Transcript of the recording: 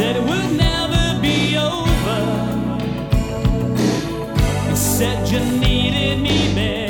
said it will never be over. You said you needed me, babe.